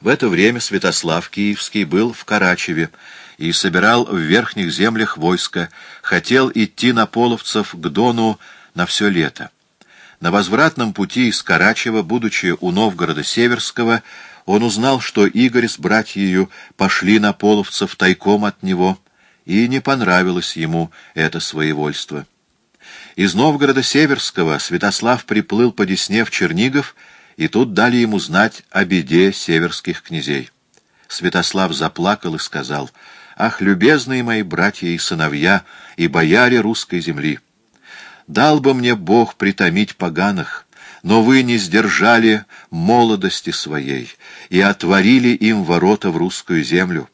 В это время Святослав Киевский был в Карачеве и собирал в верхних землях войско, хотел идти на половцев к Дону на все лето. На возвратном пути из Карачева, будучи у Новгорода Северского, он узнал, что Игорь с братьею пошли на половцев тайком от него, и не понравилось ему это своевольство. Из Новгорода Северского Святослав приплыл по Десне в Чернигов, и тут дали ему знать о беде северских князей. Святослав заплакал и сказал, «Ах, любезные мои братья и сыновья, и бояре русской земли! Дал бы мне Бог притомить поганых, но вы не сдержали молодости своей и отворили им ворота в русскую землю.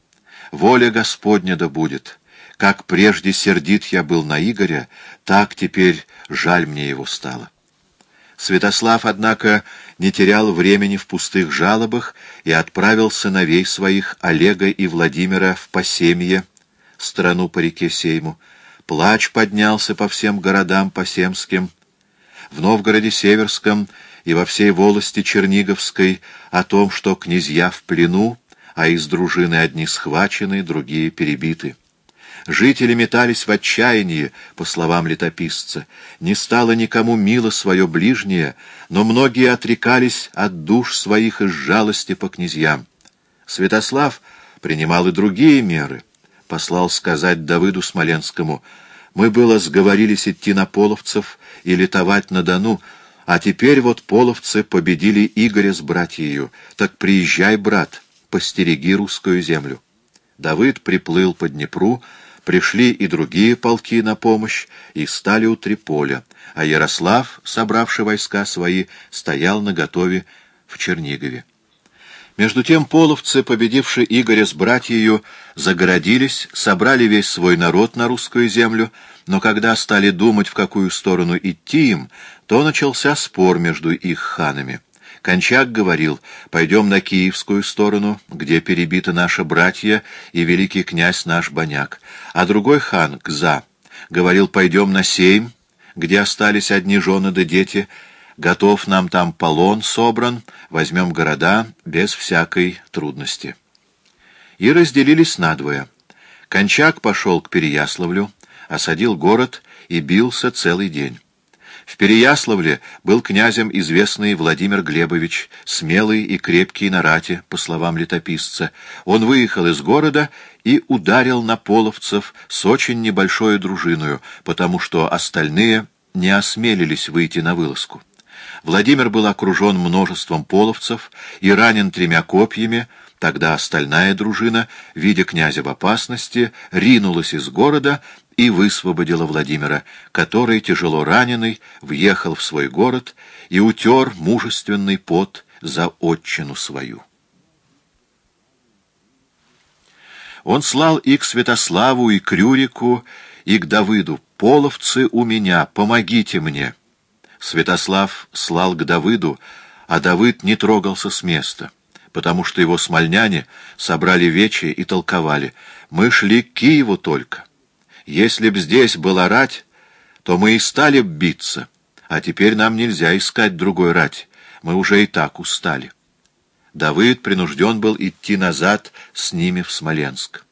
Воля Господня да будет!» Как прежде сердит я был на Игоря, так теперь жаль мне его стало. Святослав, однако, не терял времени в пустых жалобах и отправил сыновей своих Олега и Владимира в Посемье, страну по реке Сейму. Плач поднялся по всем городам посемским. В Новгороде Северском и во всей волости Черниговской о том, что князья в плену, а из дружины одни схвачены, другие перебиты. Жители метались в отчаянии, по словам летописца. Не стало никому мило свое ближнее, но многие отрекались от душ своих из жалости по князьям. Святослав принимал и другие меры. Послал сказать Давыду Смоленскому, «Мы было сговорились идти на половцев и летовать на Дону, а теперь вот половцы победили Игоря с братьею. Так приезжай, брат, постереги русскую землю». Давыд приплыл по Днепру, Пришли и другие полки на помощь и стали у Триполя, а Ярослав, собравший войска свои, стоял наготове в Чернигове. Между тем половцы, победившие Игоря с братьею, загородились, собрали весь свой народ на русскую землю, но когда стали думать, в какую сторону идти им, то начался спор между их ханами. Кончак говорил, пойдем на киевскую сторону, где перебиты наши братья и великий князь наш Боняк. А другой хан, Гза, говорил, пойдем на Сейм, где остались одни жены да дети, готов нам там полон собран, возьмем города без всякой трудности. И разделились надвое. Кончак пошел к Переяславлю, осадил город и бился целый день. В Переяславле был князем известный Владимир Глебович, смелый и крепкий на рате, по словам летописца. Он выехал из города и ударил на половцев с очень небольшой дружиною, потому что остальные не осмелились выйти на вылазку. Владимир был окружен множеством половцев и ранен тремя копьями, Тогда остальная дружина, видя князя в опасности, ринулась из города и высвободила Владимира, который, тяжело раненый, въехал в свой город и утер мужественный пот за отчину свою. Он слал и к Святославу, и к Рюрику, и к Давыду. «Половцы у меня, помогите мне!» Святослав слал к Давыду, а Давыд не трогался с места, потому что его смольняне собрали вечи и толковали. «Мы шли к Киеву только». Если б здесь была рать, то мы и стали б биться, а теперь нам нельзя искать другой рать, мы уже и так устали. Давыд принужден был идти назад с ними в Смоленск.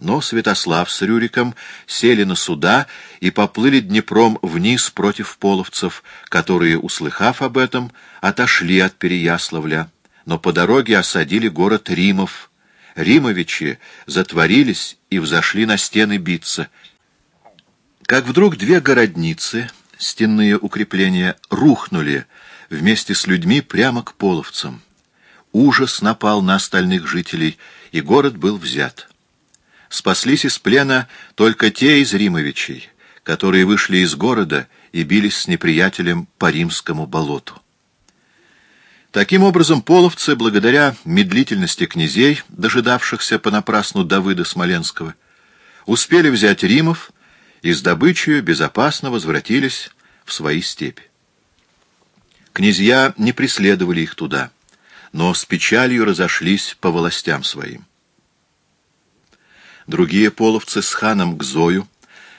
Но Святослав с Рюриком сели на суда и поплыли Днепром вниз против половцев, которые, услыхав об этом, отошли от Переяславля, но по дороге осадили город Римов. Римовичи затворились и взошли на стены биться — как вдруг две городницы, стенные укрепления, рухнули вместе с людьми прямо к половцам. Ужас напал на остальных жителей, и город был взят. Спаслись из плена только те из Римовичей, которые вышли из города и бились с неприятелем по римскому болоту. Таким образом, половцы, благодаря медлительности князей, дожидавшихся понапрасну Давыда Смоленского, успели взять Римов и с добычей безопасно возвратились в свои степи. Князья не преследовали их туда, но с печалью разошлись по властям своим. Другие половцы с ханом Гзою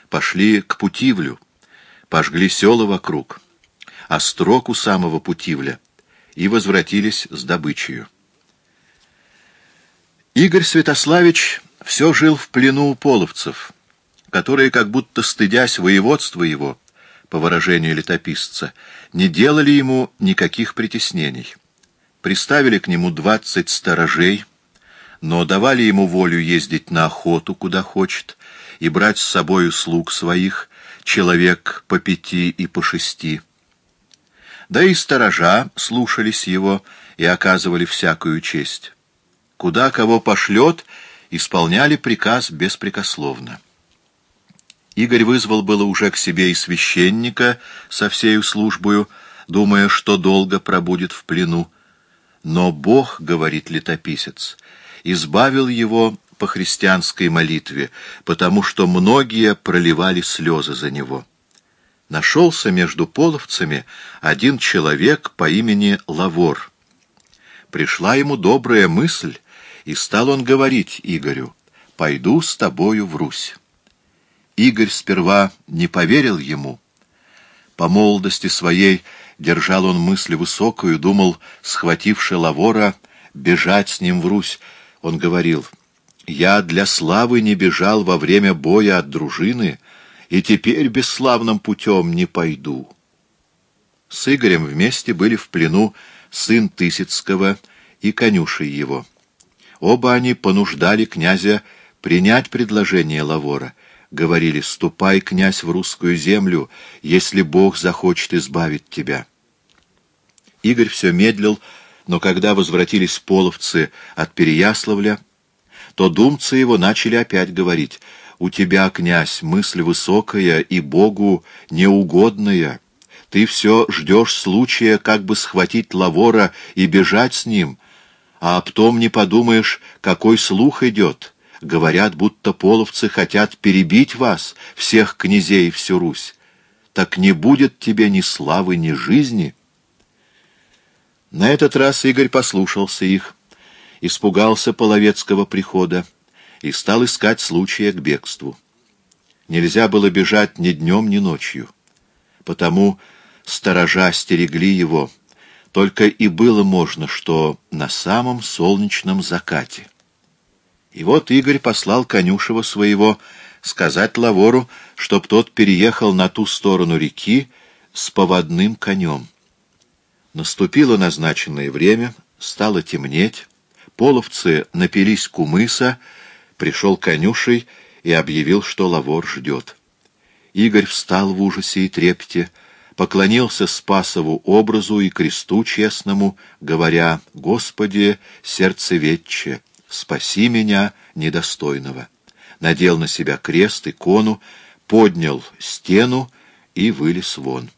пошли к Путивлю, пожгли села вокруг, а строк у самого Путивля и возвратились с добычей. Игорь Святославич все жил в плену у половцев, которые, как будто стыдясь воеводства его, по выражению летописца, не делали ему никаких притеснений. Приставили к нему двадцать сторожей, но давали ему волю ездить на охоту, куда хочет, и брать с собою слуг своих, человек по пяти и по шести. Да и сторожа слушались его и оказывали всякую честь. Куда кого пошлет, исполняли приказ беспрекословно. Игорь вызвал было уже к себе и священника со всею службою, думая, что долго пробудет в плену. Но Бог, говорит летописец, избавил его по христианской молитве, потому что многие проливали слезы за него. Нашелся между половцами один человек по имени Лавор. Пришла ему добрая мысль, и стал он говорить Игорю, «Пойду с тобою в Русь». Игорь сперва не поверил ему. По молодости своей держал он мысль высокую, думал, схвативши Лавора, бежать с ним в Русь. Он говорил, «Я для славы не бежал во время боя от дружины, и теперь бесславным путем не пойду». С Игорем вместе были в плену сын Тысяцкого и конюшей его. Оба они понуждали князя принять предложение Лавора — говорили, «Ступай, князь, в русскую землю, если Бог захочет избавить тебя». Игорь все медлил, но когда возвратились половцы от Переяславля, то думцы его начали опять говорить, «У тебя, князь, мысль высокая и Богу неугодная. Ты все ждешь случая, как бы схватить Лавора и бежать с ним, а об том не подумаешь, какой слух идет». Говорят, будто половцы хотят перебить вас, всех князей всю Русь. Так не будет тебе ни славы, ни жизни. На этот раз Игорь послушался их, испугался половецкого прихода и стал искать случая к бегству. Нельзя было бежать ни днем, ни ночью. Потому сторожа стерегли его, только и было можно, что на самом солнечном закате. И вот Игорь послал конюшева своего сказать Лавору, чтоб тот переехал на ту сторону реки с поводным конем. Наступило назначенное время, стало темнеть, половцы напились кумыса, пришел конюшей и объявил, что Лавор ждет. Игорь встал в ужасе и трепете, поклонился Спасову образу и кресту честному, говоря «Господи, сердцеведче!» «Спаси меня, недостойного». Надел на себя крест, икону, поднял стену и вылез вон.